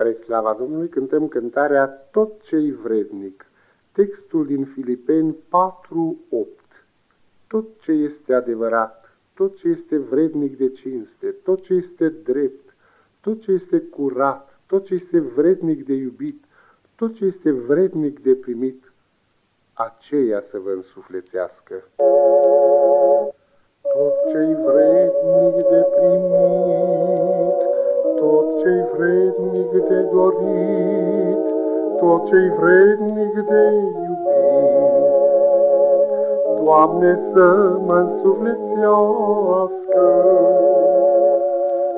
Spre slava Domnului cântăm cântarea Tot ce-i vrednic, textul din Filipeni 4.8. Tot ce este adevărat, tot ce este vrednic de cinste, tot ce este drept, tot ce este curat, tot ce este vrednic de iubit, tot ce este vrednic de primit, aceea să vă însuflețească. Tot ce-i vrednic de dorit, tot ce-i vrednic de iubit, Doamne, să mă însuflețească,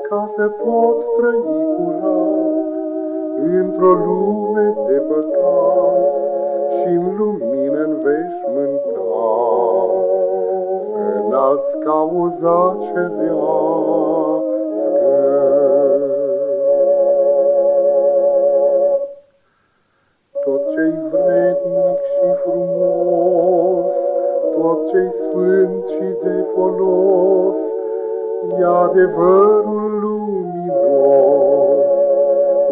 ca să pot trăi curat într-o lume de păcat și în lumină în veșmântat, să înalți cauza cerească. Vrednic și frumos, tot ce-i sfânt și de folos, e adevărul luminos,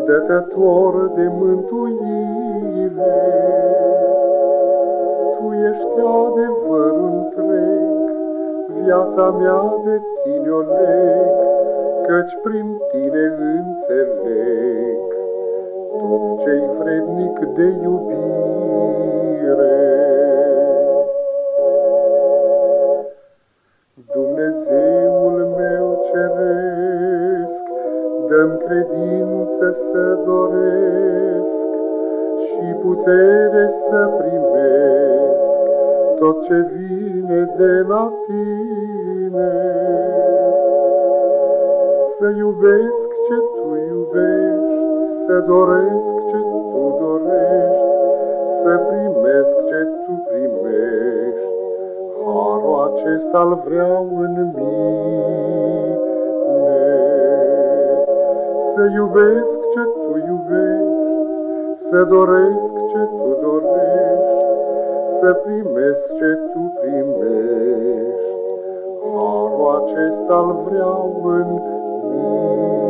dătător de mântuire. Tu ești adevărul întreg, viața mea de tine o leg, căci prin tine înțeleg tot ce-i vrednic de iubire. Dumnezeul meu ceresc, dăm credință să doresc și putere să primesc tot ce vine de la tine. Să iubesc ce tu iubești, să doresc ce tu dorești, să primesc ce tu primești. Harul acesta-l vreau în mine. Să iubesc ce tu iubești, să doresc ce tu dorești, să primesc ce tu primești. Harul acesta-l vreau în mine.